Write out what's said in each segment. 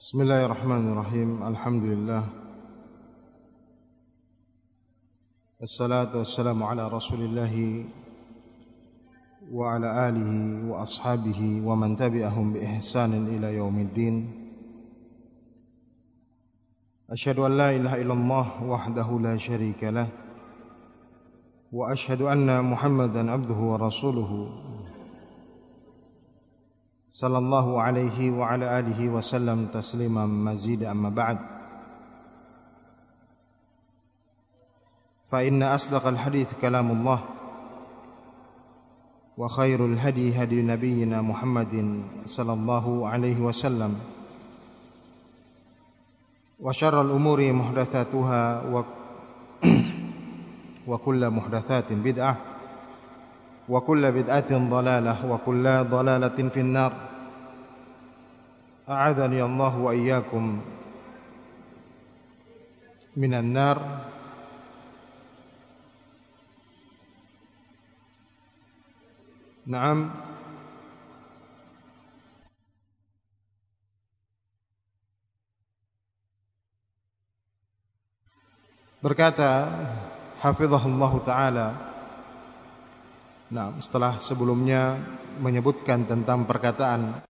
بسم الله الرحمن الرحيم الحمد لله الصلاة والسلام على رسول الله وعلى آله وأصحابه ومن تبعهم بإحسان إلى يوم الدين أشهد أن لا إله إلا الله وحده لا شريك له وأشهد أن محمدا عبده ورسوله صلى الله عليه وعلى آله وسلم تسليما مزيدا أما بعد. فإن أصدق الحديث كلام الله وخير الهدي هدي نبينا محمد صلى الله عليه وسلم وشر الأمور محدثاتها وكل محدثات بدعة وكل بدعة ضلالة وكل ضلالة في النار. أعاذني الله وإياكم من النار نعم berkata hafizahullah taala Nah, setelah sebelumnya menyebutkan tentang perkataan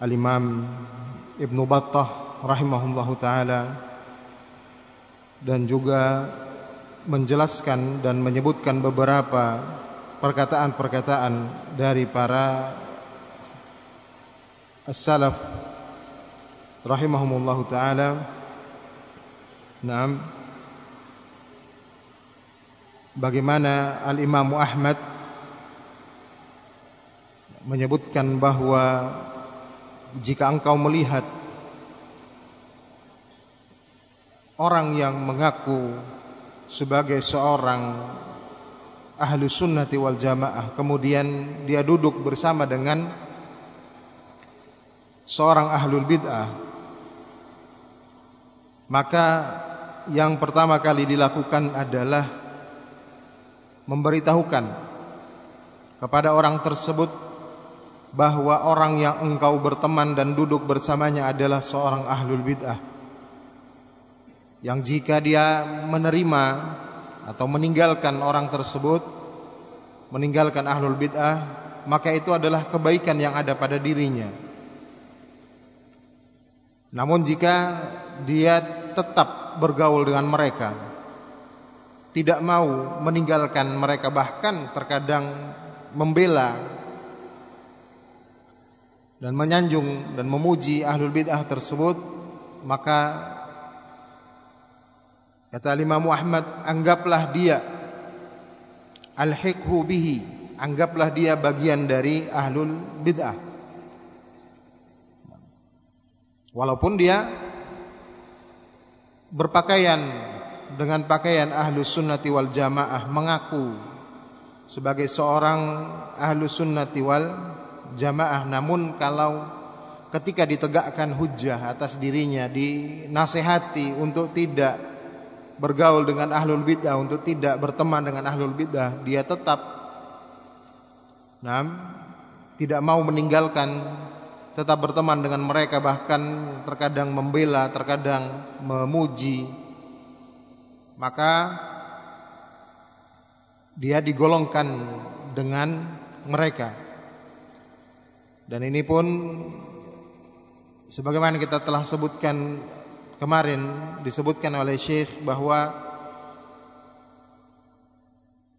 Al-Imam Ibnu Battah rahimahullahu taala dan juga menjelaskan dan menyebutkan beberapa perkataan-perkataan dari para as-salaf rahimahumullahu taala. Naam. Bagaimana Al-Imam Ahmad menyebutkan bahwa jika engkau melihat orang yang mengaku sebagai seorang ahlu sunnati wal jamaah kemudian dia duduk bersama dengan seorang ahlul bid'ah maka yang pertama kali dilakukan adalah memberitahukan kepada orang tersebut bahwa orang yang engkau berteman dan duduk bersamanya adalah seorang ahlul bid'ah. Yang jika dia menerima atau meninggalkan orang tersebut meninggalkan ahlul bid'ah maka itu adalah kebaikan yang ada pada dirinya. Namun jika dia tetap bergaul dengan mereka tidak mau meninggalkan mereka bahkan terkadang membela dan menyanjung dan memuji ahlul bid'ah tersebut maka kata Imam Muhammad anggaplah dia alhiqhu bihi anggaplah dia bagian dari ahlul bid'ah. Walaupun dia berpakaian dengan pakaian ahlus sunnati wal jamaah mengaku sebagai seorang ahlus sunnati wal jamaah. Namun kalau ketika ditegakkan hujah atas dirinya dinasehati untuk tidak bergaul dengan ahlul bidah untuk tidak berteman dengan ahlul bidah dia tetap nah, tidak mau meninggalkan tetap berteman dengan mereka bahkan terkadang membela terkadang memuji. Maka dia digolongkan dengan mereka dan ini pun sebagaimana kita telah sebutkan kemarin disebutkan oleh Syekh bahwa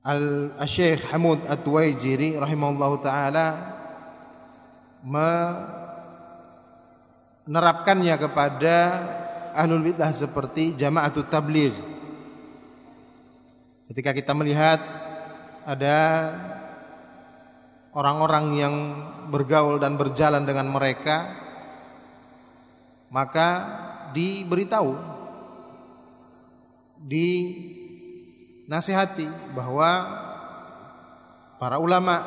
Al-Syekh Hamud At-Tuwaijiri rahimahullahu taala menerapkannya kepada ahlul bidah seperti jamaatul tabligh. Ketika kita melihat ada orang-orang yang bergaul dan berjalan dengan mereka maka diberitahu dinasihati bahwa para ulama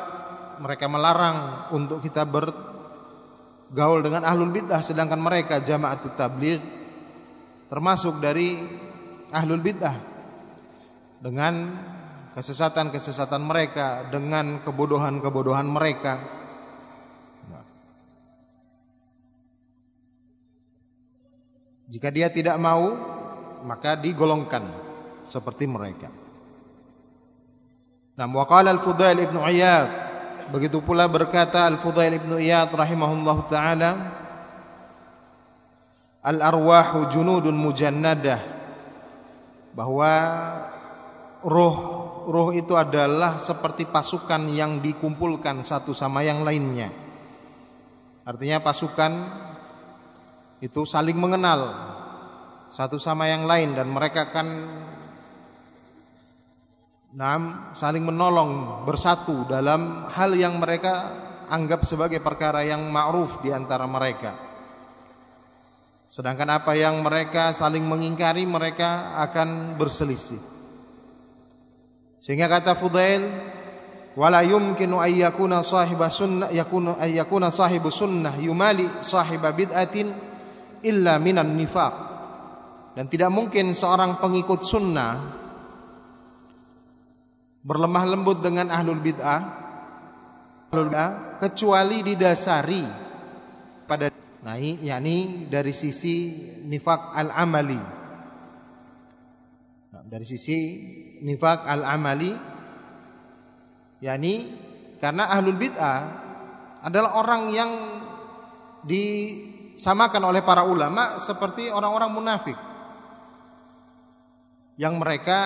mereka melarang untuk kita bergaul dengan ahlul bidah sedangkan mereka jamaatul tabligh termasuk dari ahlul bidah. Dengan kesesatan-kesesatan mereka dengan kebodohan-kebodohan mereka Jika dia tidak mau, maka digolongkan seperti mereka. Nah, waqala al-Fudail ibnu Iyad begitu pula berkata al-Fudail ibnu Iyad rahimahullah taala al-arwahu junudun mujannadah bahwa roh roh itu adalah seperti pasukan yang dikumpulkan satu sama yang lainnya. Artinya pasukan itu saling mengenal satu sama yang lain dan mereka akan nam saling menolong bersatu dalam hal yang mereka anggap sebagai perkara yang ma'ruf di antara mereka. Sedangkan apa yang mereka saling mengingkari mereka akan berselisih. Sehingga kata Fudail wala yumkinu ay yakuna sahiba sunnah yakunu ay yakuna sahibu sunnah yumali sahiba bid'atin illa minan nifaq. Dan tidak mungkin seorang pengikut sunnah berlemah lembut dengan ahlul bid'ah ahlul bid'ah kecuali didasari pada nah yakni dari sisi nifak al-amali. Nah, dari sisi nifak al-amali yakni karena ahlul bid'ah adalah orang yang disamakan oleh para ulama seperti orang-orang munafik. Yang mereka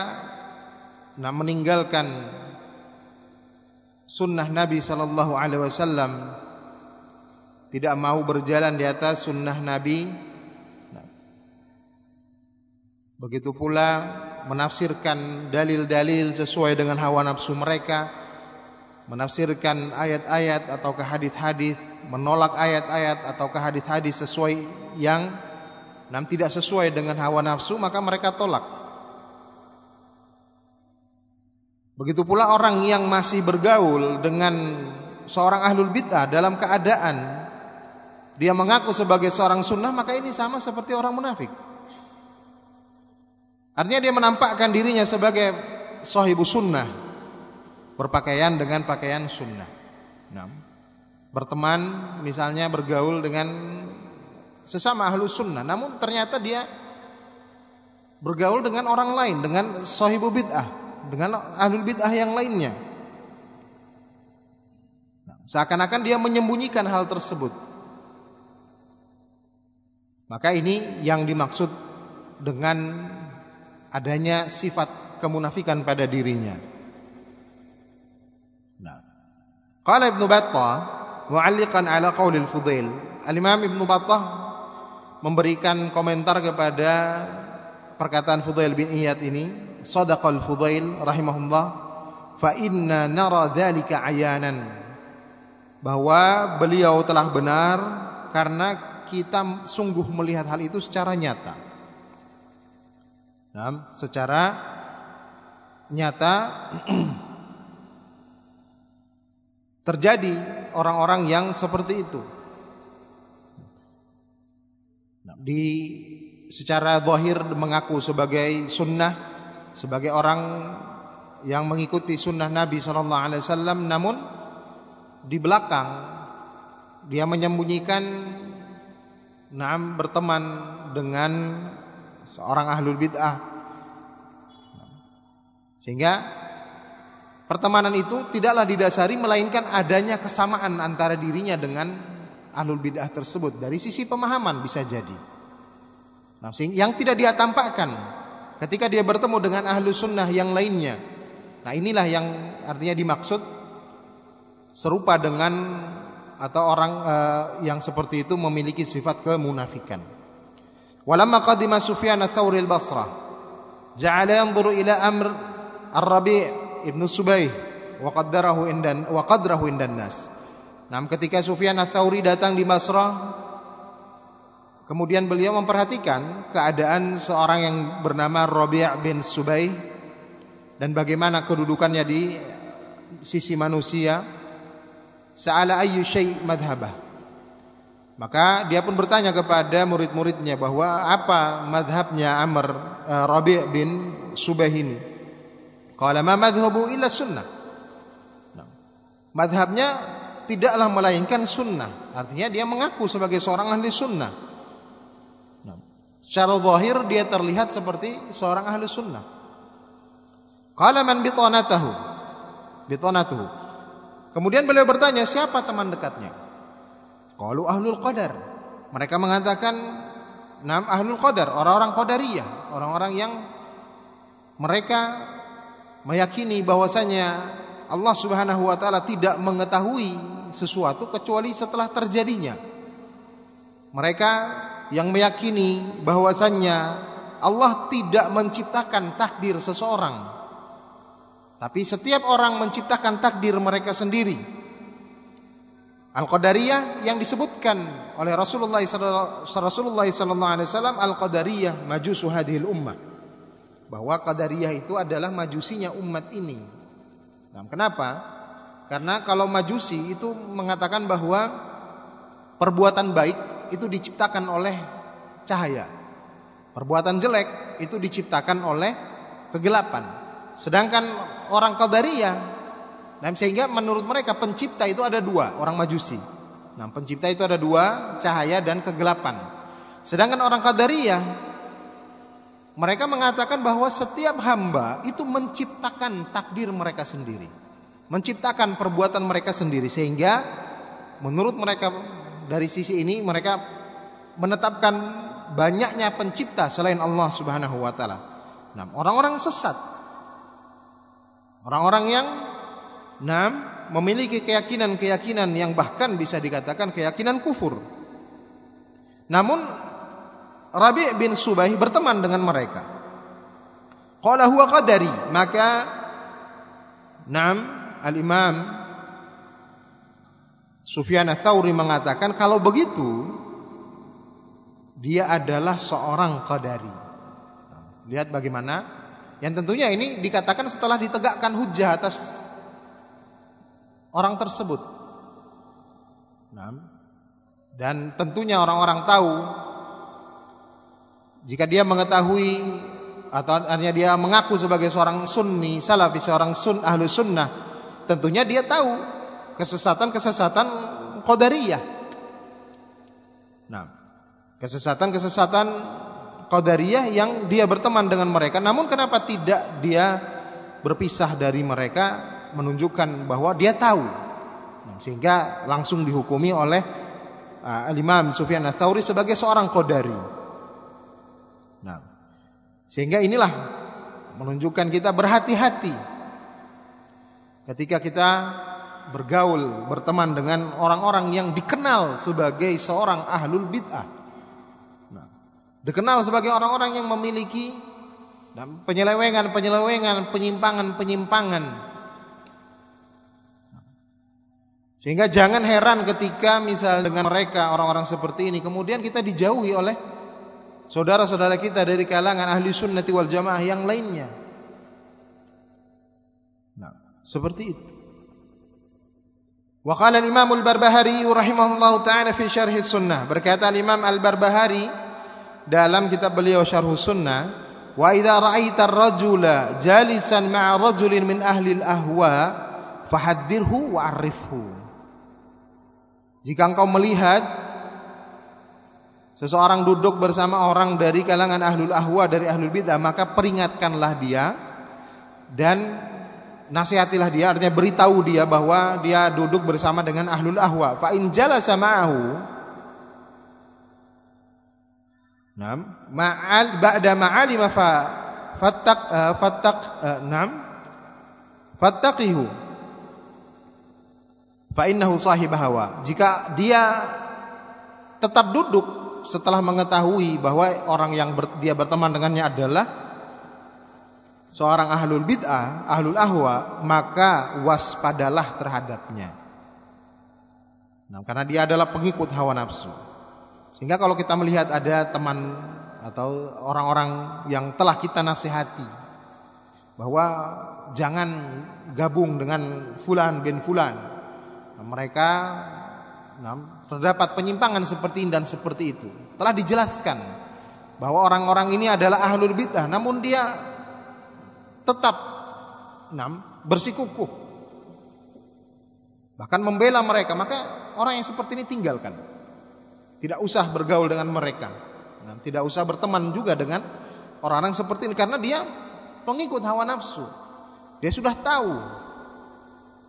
nah meninggalkan sunnah Nabi sallallahu alaihi wasallam tidak mau berjalan di atas sunnah Nabi. Begitu pula menafsirkan dalil-dalil sesuai dengan hawa nafsu mereka, menafsirkan ayat-ayat atau hadis-hadis, menolak ayat-ayat atau hadis-hadis sesuai yang nam tidak sesuai dengan hawa nafsu, maka mereka tolak. Begitu pula orang yang masih bergaul dengan seorang ahlul bid'ah dalam keadaan dia mengaku sebagai seorang sunnah, maka ini sama seperti orang munafik. Artinya dia menampakkan dirinya sebagai sahibu sunnah. Berpakaian dengan pakaian sunnah. Nah, berteman misalnya bergaul dengan sesama ahlu sunnah. Namun ternyata dia bergaul dengan orang lain. Dengan sahibu bid'ah. Dengan ahlu bid'ah yang lainnya. Seakan-akan dia menyembunyikan hal tersebut. Maka ini yang dimaksud dengan adanya sifat kemunafikan pada dirinya. Nah. Qala Ibnu Battah mu'alliqan ala qaulil Fudail. Al-Imam Ibnu Battah memberikan komentar kepada perkataan Fudail bin Iyad ini, sadaqal Fudail rahimahullah fa inna nara dzalika ayanan bahwa beliau telah benar karena kita sungguh melihat hal itu secara nyata. Nah, secara nyata terjadi orang-orang yang seperti itu. Nah, di secara zahir mengaku sebagai sunnah, sebagai orang yang mengikuti sunnah Nabi Shallallahu Alaihi Wasallam, namun di belakang dia menyembunyikan, nam berteman dengan seorang ahlul bid'ah. Sehingga pertemanan itu tidaklah didasari melainkan adanya kesamaan antara dirinya dengan ahlul bid'ah tersebut dari sisi pemahaman bisa jadi. Nah, yang tidak dia tampakkan ketika dia bertemu dengan ahlu sunnah yang lainnya. Nah inilah yang artinya dimaksud serupa dengan atau orang uh, yang seperti itu memiliki sifat kemunafikan. Walamma qadima Sufyan ats-Tsauri al-Basrah, ja'ala yanzuru ila amr Ar-Rabi' ibn Subayh wa qaddarahu indan wa indan nas. Nah, ketika Sufyan ats-Tsauri datang di Basrah, kemudian beliau memperhatikan keadaan seorang yang bernama Rabi' bin Subayh dan bagaimana kedudukannya di sisi manusia. Sa'ala ayyu syai' madhhabah. Maka dia pun bertanya kepada murid-muridnya bahwa apa madhabnya Amr uh, Rabi' bin Subah ini. Qala ma madhhabu illa sunnah. Nah, madhabnya tidaklah melainkan sunnah. Artinya dia mengaku sebagai seorang ahli sunnah. Nah, Secara zahir dia terlihat seperti seorang ahli sunnah. Qala man bitanatahu? Bitanatuhu. Kemudian beliau bertanya, siapa teman dekatnya? Qalu ahlul qadar. Mereka mengatakan nam ahlul qadar, orang-orang qadariyah, orang-orang yang mereka meyakini bahwasanya Allah Subhanahu wa taala tidak mengetahui sesuatu kecuali setelah terjadinya. Mereka yang meyakini bahwasannya Allah tidak menciptakan takdir seseorang. Tapi setiap orang menciptakan takdir mereka sendiri. Al-Qadariyah yang disebutkan oleh Rasulullah wasallam Al-Qadariyah majusu hadhil ummah. Bahwa Qadariyah itu adalah majusinya umat ini. Nah, kenapa? Karena kalau majusi itu mengatakan bahwa perbuatan baik itu diciptakan oleh cahaya. Perbuatan jelek itu diciptakan oleh kegelapan. Sedangkan orang Qadariyah dan sehingga menurut mereka pencipta itu ada dua, orang Majusi. Nah, pencipta itu ada dua, cahaya dan kegelapan. Sedangkan orang Qadariyah mereka mengatakan bahwa setiap hamba itu menciptakan takdir mereka sendiri. Menciptakan perbuatan mereka sendiri sehingga menurut mereka dari sisi ini mereka menetapkan banyaknya pencipta selain Allah Subhanahu wa taala. Nah, orang-orang sesat. Orang-orang yang nah, memiliki keyakinan-keyakinan yang bahkan bisa dikatakan keyakinan kufur. Namun Rabi' bin Subaih berteman dengan mereka. Qala huwa qadari, maka Naam al-Imam Sufyan Tsauri mengatakan kalau begitu dia adalah seorang qadari. Lihat bagaimana yang tentunya ini dikatakan setelah ditegakkan hujah atas orang tersebut. Dan tentunya orang-orang tahu jika dia mengetahui atau hanya dia mengaku sebagai seorang sunni salafi seorang sun ahlu sunnah tentunya dia tahu kesesatan-kesesatan qadariyah. Nah, kesesatan-kesesatan qadariyah yang dia berteman dengan mereka. Namun kenapa tidak dia berpisah dari mereka menunjukkan bahwa dia tahu. Sehingga langsung dihukumi oleh uh, Al-Imam Sufyan Ats-Tsauri sebagai seorang qadari. Sehingga inilah menunjukkan kita berhati-hati ketika kita bergaul, berteman dengan orang-orang yang dikenal sebagai seorang ahlul bid'ah. Nah, dikenal sebagai orang-orang yang memiliki penyelewengan-penyelewengan, penyimpangan-penyimpangan. Sehingga jangan heran ketika misal dengan mereka orang-orang seperti ini kemudian kita dijauhi oleh saudara-saudara kita dari kalangan ahli sunnati wal jamaah yang lainnya. Nah, seperti itu. Wa al-Imam al-Barbahari rahimahullahu taala fi syarh sunnah. Berkata Imam al-Barbahari dalam kitab beliau Syarh Sunnah, "Wa idza ra'aita ar-rajula jalisan ma'a rajulin min ahli al-ahwa, fahaddirhu wa 'arifhu." Jika engkau melihat seseorang duduk bersama orang dari kalangan ahlul ahwa dari ahlul bidah, maka peringatkanlah dia dan nasihatilah dia. Artinya beritahu dia bahwa dia duduk bersama dengan ahlul ahwa. Fa in jalasa ma'ahu nam ma'al ba'da ma'alima fa fattaq uh, fattaq uh, nam fattaqihu. Fa innahu sahib hawa. Jika dia tetap duduk setelah mengetahui bahwa orang yang ber, dia berteman dengannya adalah seorang ahlul bid'ah, ahlul ahwa, maka waspadalah terhadapnya. Nah, karena dia adalah pengikut hawa nafsu. Sehingga kalau kita melihat ada teman atau orang-orang yang telah kita nasihati bahwa jangan gabung dengan fulan bin fulan. Mereka terdapat penyimpangan seperti ini dan seperti itu. Telah dijelaskan bahwa orang-orang ini adalah ahlul bid'ah, namun dia tetap enam bersikukuh bahkan membela mereka maka orang yang seperti ini tinggalkan tidak usah bergaul dengan mereka tidak usah berteman juga dengan orang-orang seperti ini karena dia pengikut hawa nafsu. Dia sudah tahu.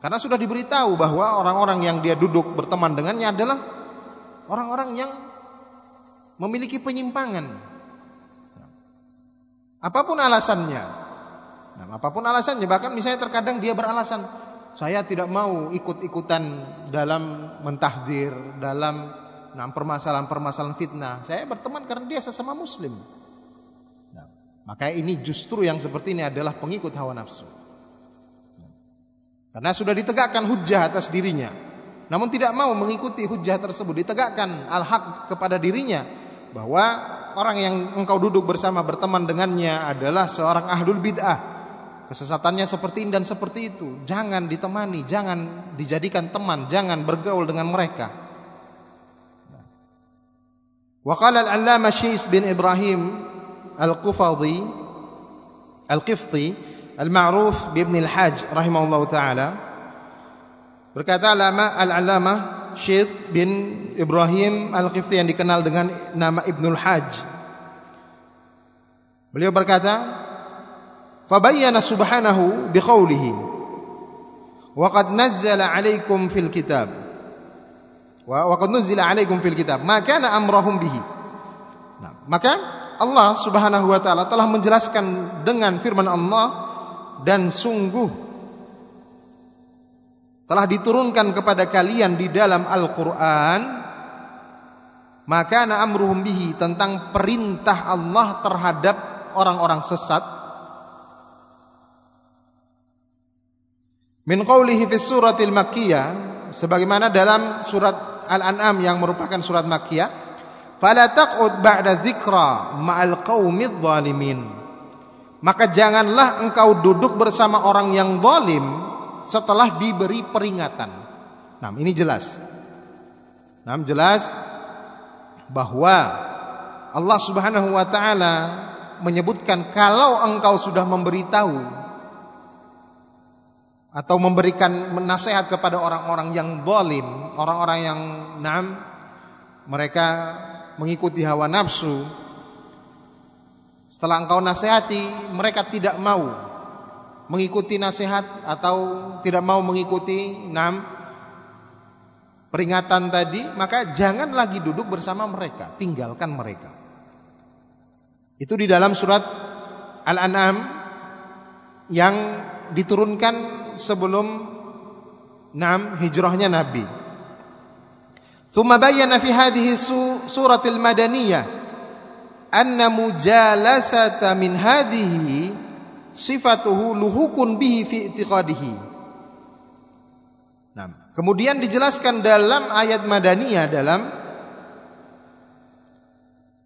Karena sudah diberitahu bahwa orang-orang yang dia duduk berteman dengannya adalah orang-orang yang memiliki penyimpangan. Apa pun alasannya. Nah, apa pun alasannya, bahkan misalnya terkadang dia beralasan, saya tidak mau ikut-ikutan dalam mentahdir, dalam nah, permasalahan-permasalahan fitnah. Saya berteman karena dia sesama muslim. Nah, maka ini justru yang seperti ini adalah pengikut hawa nafsu. Karena sudah ditegakkan hujah atas dirinya. Namun tidak mau mengikuti hujah tersebut. Ditegakkan al-haq kepada dirinya. Bahwa orang yang engkau duduk bersama berteman dengannya adalah seorang ahlul bid'ah. Kesesatannya seperti ini dan seperti itu. Jangan ditemani, jangan dijadikan teman, jangan bergaul dengan mereka. Waqala al-allama Syis bin Ibrahim al-Qufadhi al-Qifti Al-Ma'ruf bin Al-Hajj rahimahullah taala berkata alama al-alama Syekh bin Ibrahim Al-Qifti yang dikenal dengan nama Ibnul Hajj Beliau berkata fabayyana subhanahu biqaulihi wa qad nazzala 'alaikum fil kitab wa qad nuzila 'alaikum fil kitab ma kana amrahum bihi nah, maka Allah Subhanahu wa taala telah menjelaskan dengan firman Allah dan sungguh telah diturunkan kepada kalian di dalam Al-Qur'an maka amruhum bihi tentang perintah Allah terhadap orang-orang sesat. Min qawlihi fi suratil makkiyah sebagaimana dalam surat Al-An'am yang merupakan surat makkiyah fala taqud ba'da dzikra ma'al qaumidz zalimin maka janganlah engkau duduk bersama orang yang zalim setelah diberi peringatan. Nah, ini jelas. Nah, jelas bahwa Allah Subhanahu wa taala menyebutkan kalau engkau sudah memberitahu atau memberikan nasihat kepada orang-orang yang zalim, orang-orang yang nam mereka mengikuti hawa nafsu, setelah engkau nasihati, mereka tidak mau mengikuti nasihat atau tidak mau mengikuti enam peringatan tadi, maka jangan lagi duduk bersama mereka, tinggalkan mereka. Itu di dalam surat Al-An'am yang diturunkan sebelum enam hijrahnya Nabi. Thumma bayyana fi hadhihi suratil madaniyah anna mujalasata min hadhihi sifatuhu luhukun bihi fi i'tiqadihi. Nah, kemudian dijelaskan dalam ayat madaniyah dalam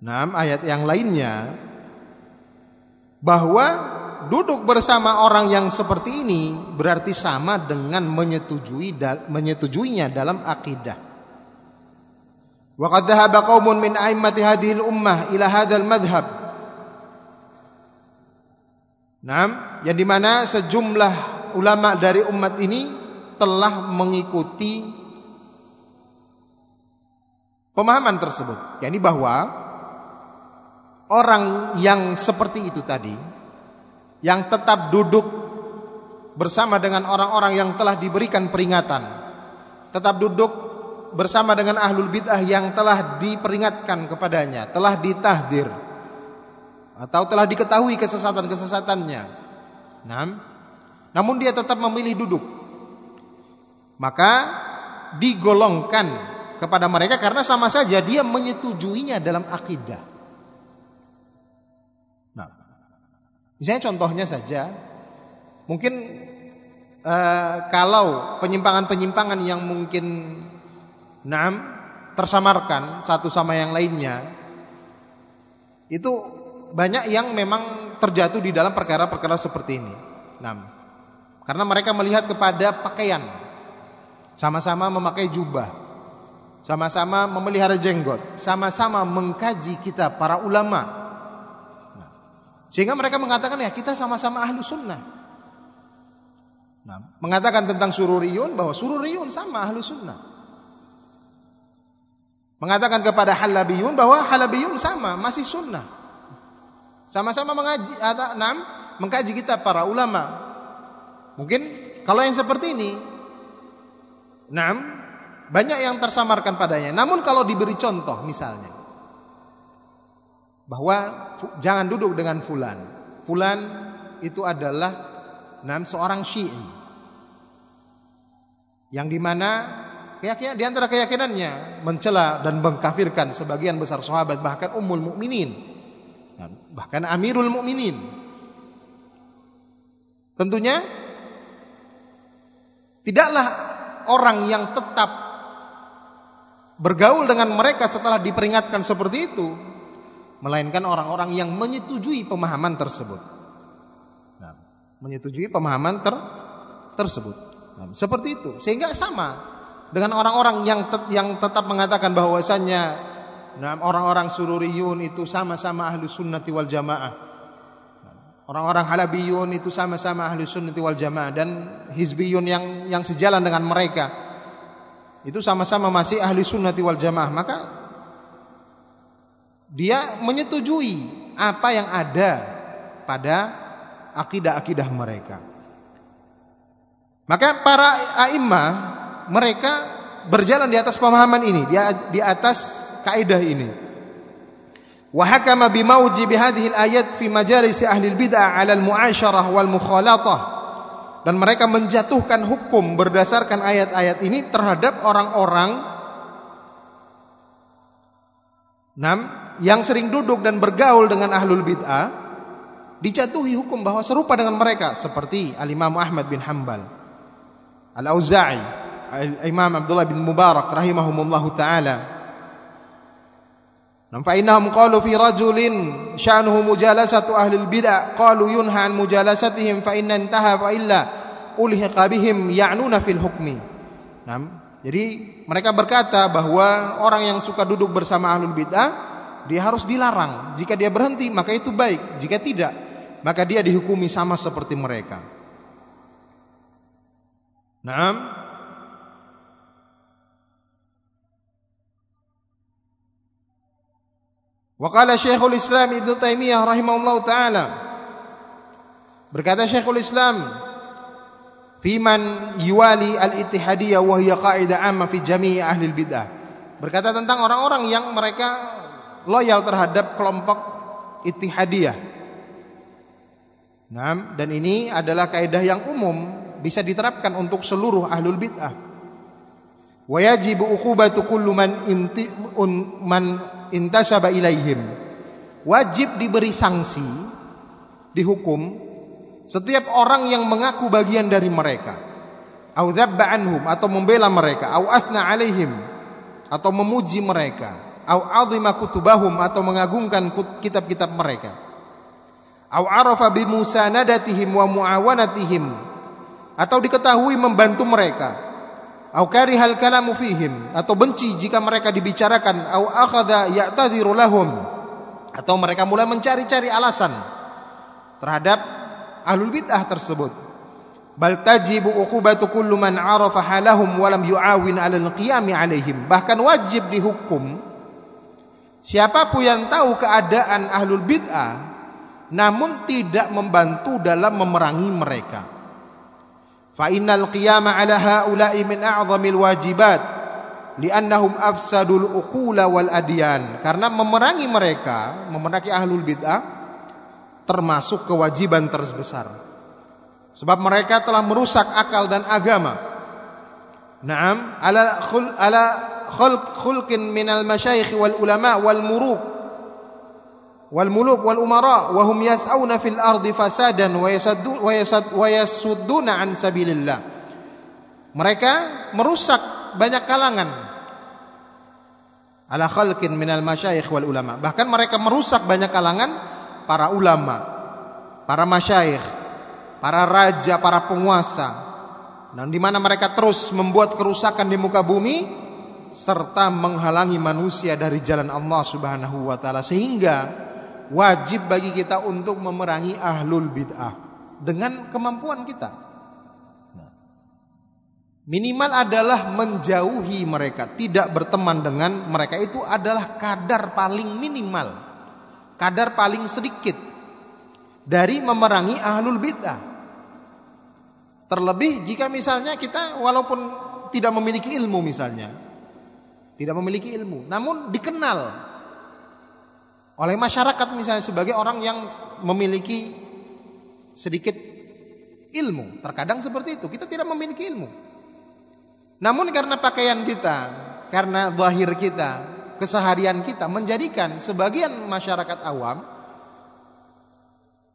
nah, ayat yang lainnya bahwa duduk bersama orang yang seperti ini berarti sama dengan menyetujui menyetujuinya dalam akidah. Qad dhahaba qaumun min a'immati hadhihi ummah ila hadzal madhhab. Naam, yang di mana sejumlah ulama dari umat ini telah mengikuti pemahaman tersebut, yakni bahwa orang yang seperti itu tadi yang tetap duduk bersama dengan orang-orang yang telah diberikan peringatan, tetap duduk bersama dengan ahlul bid'ah yang telah diperingatkan kepadanya, telah ditahdir atau telah diketahui kesesatan-kesesatannya. Nah, namun dia tetap memilih duduk. Maka digolongkan kepada mereka karena sama saja dia menyetujuinya dalam akidah. Nah, misalnya contohnya saja, mungkin uh, kalau penyimpangan-penyimpangan yang mungkin Naam tersamarkan satu sama yang lainnya itu banyak yang memang terjatuh di dalam perkara-perkara seperti ini. Naam. Karena mereka melihat kepada pakaian. Sama-sama memakai jubah. Sama-sama memelihara jenggot, sama-sama mengkaji kitab para ulama. Sehingga mereka mengatakan ya kita sama-sama ahlu sunnah. Nah, mengatakan tentang sururiyun bahwa sururiyun sama ahlu sunnah. Mengatakan kepada halabiyun bahwa halabiyun sama, masih sunnah. Sama-sama mengaji ada enam mengkaji kitab para ulama. Mungkin kalau yang seperti ini enam banyak yang tersamarkan padanya. Namun kalau diberi contoh misalnya bahwa jangan duduk dengan fulan. Fulan itu adalah enam seorang Syi'i. Yang di mana keyakinan di antara keyakinannya mencela dan mengkafirkan sebagian besar sahabat bahkan ummul mukminin bahkan amirul mukminin. Tentunya tidaklah orang yang tetap bergaul dengan mereka setelah diperingatkan seperti itu melainkan orang-orang yang menyetujui pemahaman tersebut. Nah, menyetujui pemahaman ter tersebut. Nah, seperti itu. Sehingga sama dengan orang-orang yang tet yang tetap mengatakan bahwasannya nah, orang-orang sururiyun itu sama-sama ahlu sunnati wal jamaah. Orang-orang halabiyun itu sama-sama ahlu sunnati wal jamaah dan hizbiyun yang yang sejalan dengan mereka itu sama-sama masih ahli sunnati wal jamaah maka dia menyetujui apa yang ada pada akidah-akidah mereka. Maka para a'immah mereka berjalan di atas pemahaman ini, di atas kaidah ini. Wa hakama bi al-ayat fi majalis ahli al-bid'ah 'ala al-mu'asyarah wal mukhalatah. Dan mereka menjatuhkan hukum berdasarkan ayat-ayat ini terhadap orang-orang enam yang sering duduk dan bergaul dengan ahlul bid'ah dijatuhi hukum bahwa serupa dengan mereka seperti Al-Imam Ahmad bin Hambal Al-Auza'i, Imam Abdullah bin Mubarak rahimahumullahu taala. Fa innahum qalu fi rajulin sya'nuhu mujalasatu ahli al-bid'ah qalu yunha an mujalasatihim fa inna intaha fa illa ulhiqa bihim ya'nuna fil hukmi. Nah, jadi mereka berkata bahwa orang yang suka duduk bersama ahlul bid'ah dia harus dilarang. Jika dia berhenti maka itu baik, jika tidak maka dia dihukumi sama seperti mereka. Naam. Wa qala Syekhul Islam Ibnu Taimiyah rahimahullahu taala Berkata Syekhul Islam Fiman yuwali al-ittihadiyah wa hiya qaidah amma fi jami'i ahli bidah Berkata tentang orang-orang yang mereka loyal terhadap kelompok ittihadiyah. Nah, dan ini adalah kaidah yang umum bisa diterapkan untuk seluruh ahlul bid'ah. Wa yajibu uqubatu kullu inti un, man intasaba ilaihim. Wajib diberi sanksi, dihukum setiap orang yang mengaku bagian dari mereka. Au anhum atau membela mereka, au athna alaihim atau memuji mereka, au azima kutubahum atau mengagungkan kitab-kitab mereka. Au arafa bimusanadatihim wa muawanatihim atau diketahui membantu mereka au karihal kalamu fihim. Atau benci jika mereka dibicarakan. Au akhadha ya'tadhiru lahum. Atau mereka mulai mencari-cari alasan terhadap ahlul bid'ah tersebut. Bal tajibu uqubatu kullu man arafa halahum wa lam yu'awin 'ala al-qiyam 'alaihim. Bahkan wajib dihukum siapa pun yang tahu keadaan ahlul bid'ah namun tidak membantu dalam memerangi mereka Innal qiyama ala haula'i min a'zamil wajibat li'annahum afsadul uqula wal adyan. Karena memerangi mereka, memerangi ahlul bid'ah termasuk kewajiban terbesar. Sebab mereka telah merusak akal dan agama. Naam, ala khul ala khulq khulqin minal masyayikh wal ulama wal muruk wal muluk wal umara wa hum yas'auna fil ardi fasadan wa yasaddu wa yasad wa yasudduna an sabilillah. Mereka merusak banyak kalangan ala khalqin minal masyayikh wal ulama. Bahkan mereka merusak banyak kalangan para ulama, para masyayikh, para raja, para penguasa. Dan di mana mereka terus membuat kerusakan di muka bumi serta menghalangi manusia dari jalan Allah Subhanahu wa taala sehingga wajib bagi kita untuk memerangi ahlul bid'ah dengan kemampuan kita. Nah. Minimal adalah menjauhi mereka, tidak berteman dengan mereka itu adalah kadar paling minimal. Kadar paling sedikit dari memerangi ahlul bid'ah. Terlebih jika misalnya kita walaupun tidak memiliki ilmu misalnya. Tidak memiliki ilmu, namun dikenal oleh masyarakat misalnya sebagai orang yang memiliki sedikit ilmu. Terkadang seperti itu, kita tidak memiliki ilmu. Namun karena pakaian kita, karena zahir kita, keseharian kita menjadikan sebagian masyarakat awam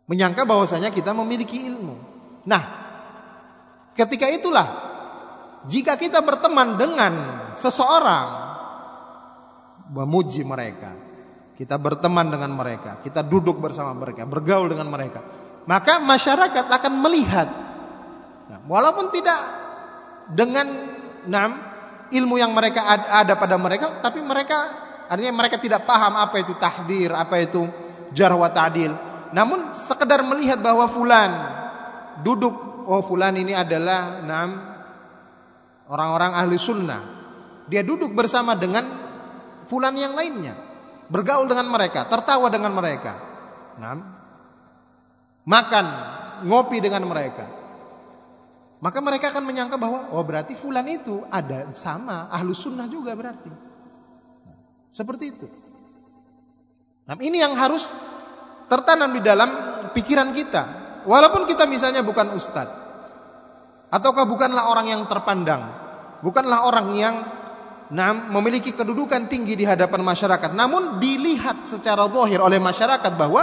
menyangka bahwasanya kita memiliki ilmu. Nah, ketika itulah jika kita berteman dengan seseorang memuji mereka, kita berteman dengan mereka, kita duduk bersama mereka, bergaul dengan mereka, maka masyarakat akan melihat. Nah, walaupun tidak dengan enam ilmu yang mereka ada pada mereka tapi mereka artinya mereka tidak paham apa itu tahdir, apa itu jarh wa ta'dil. Namun sekedar melihat bahwa fulan duduk oh fulan ini adalah enam orang-orang ahli sunnah. Dia duduk bersama dengan fulan yang lainnya, bergaul dengan mereka, tertawa dengan mereka. Enam makan, ngopi dengan mereka. Maka mereka akan menyangka bahwa oh berarti fulan itu ada sama ahlu sunnah juga berarti. Seperti itu. Nah ini yang harus tertanam di dalam pikiran kita. Walaupun kita misalnya bukan ustadz. Ataukah bukanlah orang yang terpandang. Bukanlah orang yang nah, memiliki kedudukan tinggi di hadapan masyarakat. Namun dilihat secara zahir oleh masyarakat bahwa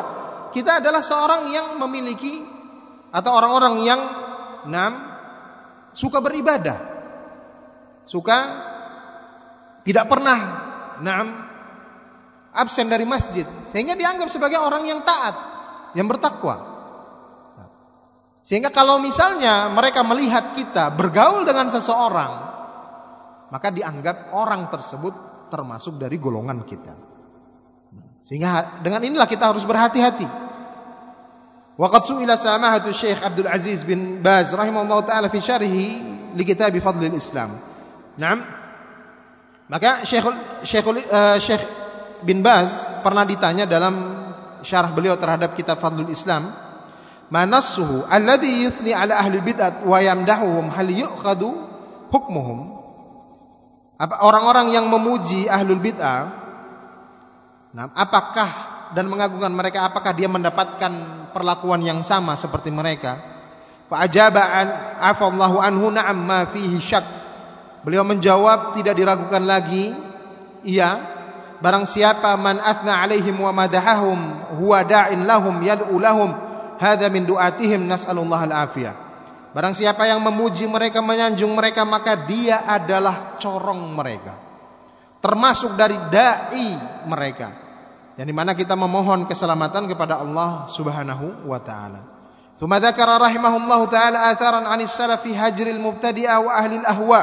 kita adalah seorang yang memiliki atau orang-orang yang nah, suka beribadah. Suka tidak pernah naam absen dari masjid sehingga dianggap sebagai orang yang taat, yang bertakwa. Sehingga kalau misalnya mereka melihat kita bergaul dengan seseorang, maka dianggap orang tersebut termasuk dari golongan kita. Sehingga dengan inilah kita harus berhati-hati. Waqad su'ila samahatu Syekh Abdul Aziz bin Baz rahimahullah taala fi syarhi li kitab Islam. Naam. Maka Syekh eh, Syekh bin Baz pernah ditanya dalam syarah beliau terhadap kitab Fadlul Islam, "Manassuhu alladhi yuthni ala ahli bid'ah wa yamdahuhum hal yu'khadhu hukmuhum?" Orang-orang yang memuji ahlul bid'ah nah apakah dan mengagungkan mereka apakah dia mendapatkan perlakuan yang sama seperti mereka. Fa afallahu na'am ma fihi. Beliau menjawab tidak diragukan lagi, iya, barang siapa man athna alaihim wa madahahum huwa da'in lahum yad'u lahum hadza min du'atihim nas'alullah al-afiyah. Barang siapa yang memuji mereka, menyanjung mereka, maka dia adalah corong mereka. Termasuk dari dai mereka yang di mana kita memohon keselamatan kepada Allah Subhanahu wa taala. Tsumma dzakara rahimahullah taala atharan 'anis salaf fi hajril mubtadi'ah wa ahli ahwa.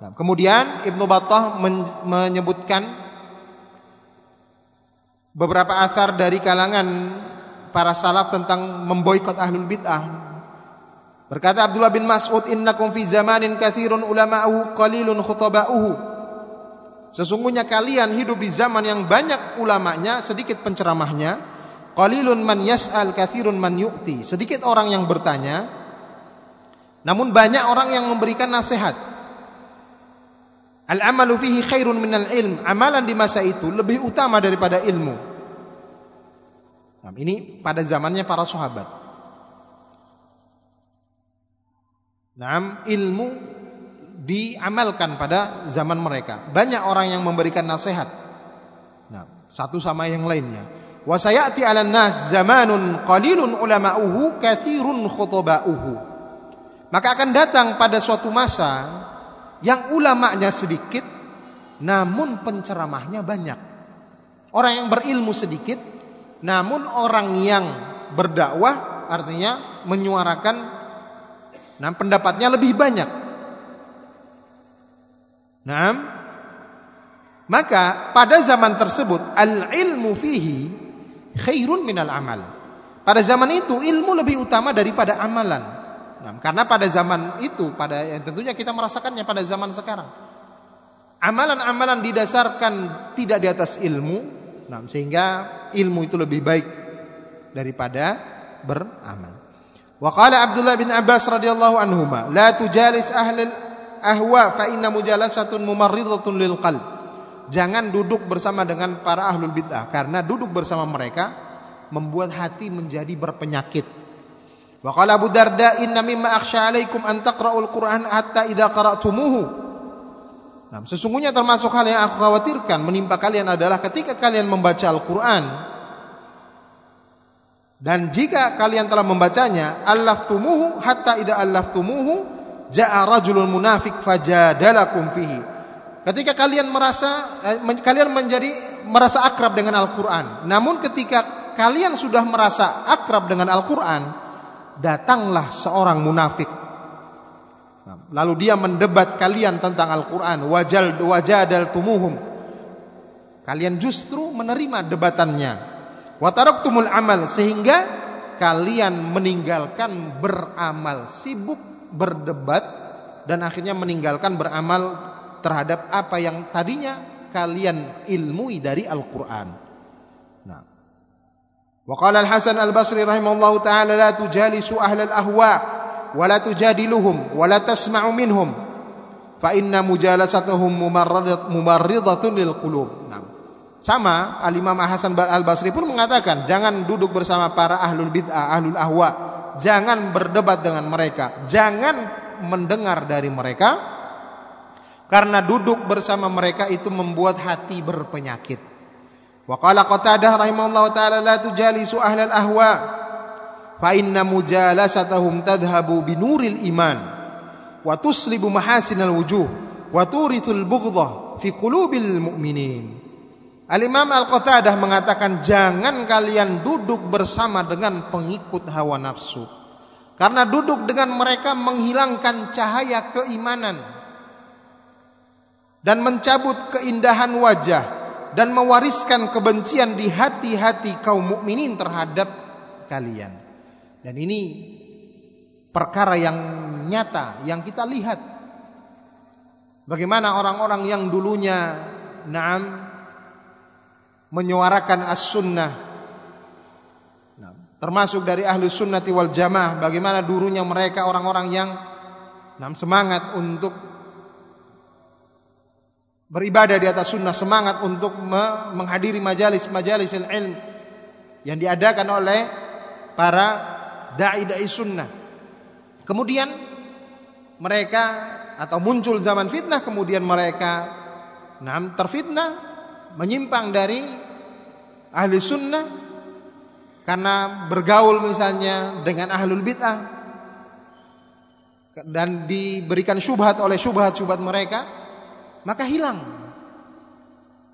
Nah, kemudian Ibnu Battah menyebutkan beberapa athar dari kalangan para salaf tentang memboikot ahlul bid'ah. Berkata Abdullah bin Mas'ud, "Innakum fi zamanin katsirun ulama'uhu qalilun khutaba'uhu." Sesungguhnya kalian hidup di zaman yang banyak ulamanya, sedikit penceramahnya. Qalilun man yas'al, katsirun man yu'ti. Sedikit orang yang bertanya, namun banyak orang yang memberikan nasihat. Al-amalu fihi khairun minal ilm. Amalan di masa itu lebih utama daripada ilmu. Nah, ini pada zamannya para sahabat. Nah, ilmu diamalkan pada zaman mereka. Banyak orang yang memberikan nasihat. Nah, satu sama yang lainnya. Wa sayati 'alan nas zamanun qalilun ulama'uhu katsirun khutba'uhu. Maka akan datang pada suatu masa yang ulamanya sedikit namun penceramahnya banyak. Orang yang berilmu sedikit namun orang yang berdakwah artinya menyuarakan nah pendapatnya lebih banyak. Nah, maka pada zaman tersebut al-ilmu fihi khairun minal amal. Pada zaman itu ilmu lebih utama daripada amalan. Nah, karena pada zaman itu, pada yang tentunya kita merasakannya pada zaman sekarang. Amalan-amalan didasarkan tidak di atas ilmu, nah, sehingga ilmu itu lebih baik daripada beramal. Qala Abdullah bin Abbas radhiyallahu anhuma, la tujalis ahli ahwa fa inna mujalasatun mumarridatun lil qalb. Jangan duduk bersama dengan para ahlul bid'ah karena duduk bersama mereka membuat hati menjadi berpenyakit. Wa qala Abu Darda inna mimma akhsha alaikum an taqra'ul Qur'an hatta idza qara'tumuhu. Nah, sesungguhnya termasuk hal yang aku khawatirkan menimpa kalian adalah ketika kalian membaca Al-Qur'an dan jika kalian telah membacanya, allaftumuhu hatta idza allaftumuhu jaa rajulun munafik fajadalakum fihi. Ketika kalian merasa eh, kalian menjadi merasa akrab dengan Al-Qur'an. Namun ketika kalian sudah merasa akrab dengan Al-Qur'an, datanglah seorang munafik. Lalu dia mendebat kalian tentang Al-Qur'an, wajal wajadal tumuhum. Kalian justru menerima debatannya Wataraktumul amal sehingga kalian meninggalkan beramal, sibuk berdebat dan akhirnya meninggalkan beramal terhadap apa yang tadinya kalian ilmui dari Al-Qur'an. Nah. Al-Hasan Al-Basri rahimahullahu taala la tujalisu ahlal ahwa wa la tujadiluhum wa tasma'u minhum fa inna mujalasatuhum mumarridatun lil qulub. Nah. Sama Al-Imam Hasan Al-Basri pun mengatakan jangan duduk bersama para ahlul bid'ah, ahlul ahwa. Jangan berdebat dengan mereka, jangan mendengar dari mereka karena duduk bersama mereka itu membuat hati berpenyakit. Wa qala Qatadah rahimahullahu taala la tujalisu ahlal ahwa fa inna mujalasatahum tadhhabu binuril iman wa tuslibu mahasinal wujuh wa turithul bughdha fi qulubil mu'minin. Al-Imam Al-Qatadah mengatakan jangan kalian duduk bersama dengan pengikut hawa nafsu. Karena duduk dengan mereka menghilangkan cahaya keimanan dan mencabut keindahan wajah dan mewariskan kebencian di hati-hati kaum mukminin terhadap kalian. Dan ini perkara yang nyata yang kita lihat. Bagaimana orang-orang yang dulunya naam menyuarakan as-sunnah. Nah, termasuk dari ahlu sunnati wal jamaah bagaimana dulunya mereka orang-orang yang nah, semangat untuk beribadah di atas sunnah semangat untuk menghadiri majalis-majalis ilm yang diadakan oleh para dai-dai sunnah. Kemudian mereka atau muncul zaman fitnah kemudian mereka nah, terfitnah menyimpang dari ahli sunnah karena bergaul misalnya dengan ahlul bid'ah dan diberikan syubhat oleh syubhat-syubhat mereka maka hilang.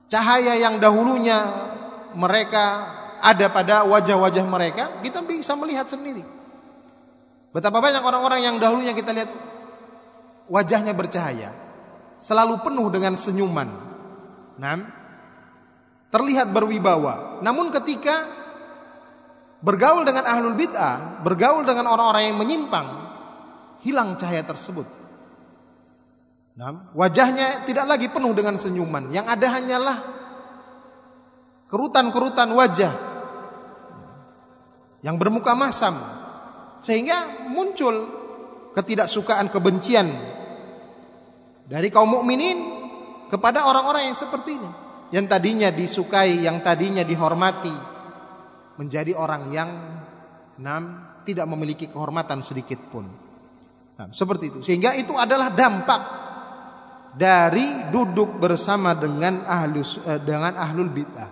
Cahaya yang dahulunya mereka ada pada wajah-wajah mereka kita bisa melihat sendiri. Betapa banyak orang-orang yang dahulunya kita lihat wajahnya bercahaya selalu penuh dengan senyuman. Nah terlihat berwibawa. Namun ketika bergaul dengan ahlul bid'ah, bergaul dengan orang-orang yang menyimpang, hilang cahaya tersebut. Wajahnya tidak lagi penuh dengan senyuman, yang ada hanyalah kerutan-kerutan wajah yang bermuka masam, sehingga muncul ketidaksukaan kebencian dari kaum mukminin kepada orang-orang yang seperti ini yang tadinya disukai, yang tadinya dihormati menjadi orang yang enam tidak memiliki kehormatan sedikit pun. Nah, seperti itu. Sehingga itu adalah dampak dari duduk bersama dengan ahlus eh, dengan ahlul bid'ah.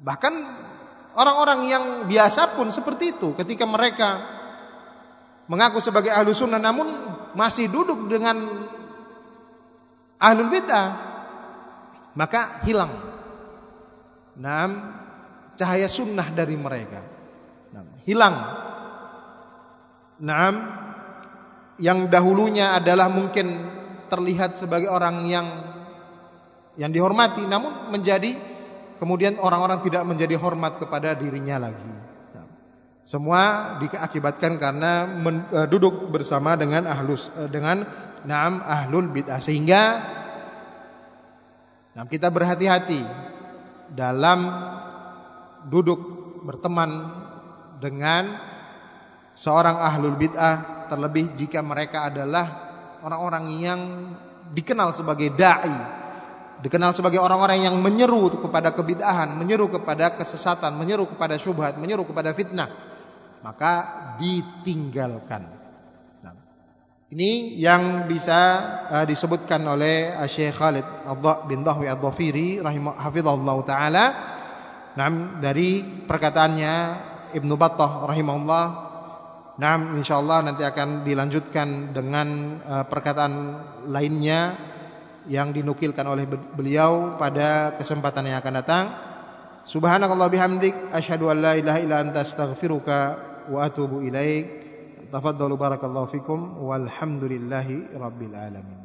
Bahkan orang-orang yang biasa pun seperti itu ketika mereka mengaku sebagai ahlu sunnah namun masih duduk dengan ahlul bid'ah maka hilang. Enam cahaya sunnah dari mereka. Hilang. Enam yang dahulunya adalah mungkin terlihat sebagai orang yang yang dihormati namun menjadi kemudian orang-orang tidak menjadi hormat kepada dirinya lagi. Semua diakibatkan karena men, uh, duduk bersama dengan ahlus uh, dengan naam ahlul bid'ah. Sehingga nah kita berhati-hati dalam duduk berteman dengan seorang ahlul bid'ah terlebih jika mereka adalah orang-orang yang dikenal sebagai dai dikenal sebagai orang-orang yang menyeru kepada kebid'ahan, menyeru kepada kesesatan, menyeru kepada syubhat, menyeru kepada fitnah, maka ditinggalkan. Ini yang bisa uh, disebutkan oleh uh, Syekh Khalid bin Dahwi Ad-Dhafiri rahimahullah taala. Nah, dari perkataannya Ibnu Battah rahimahullah. Nah, insyaallah nanti akan dilanjutkan dengan uh, perkataan lainnya yang dinukilkan oleh beliau pada kesempatan yang akan datang. Subhanakallah bihamdik asyhadu an la ilaha illa anta astaghfiruka wa atubu تفضلوا بارك الله فيكم والحمد لله رب العالمين.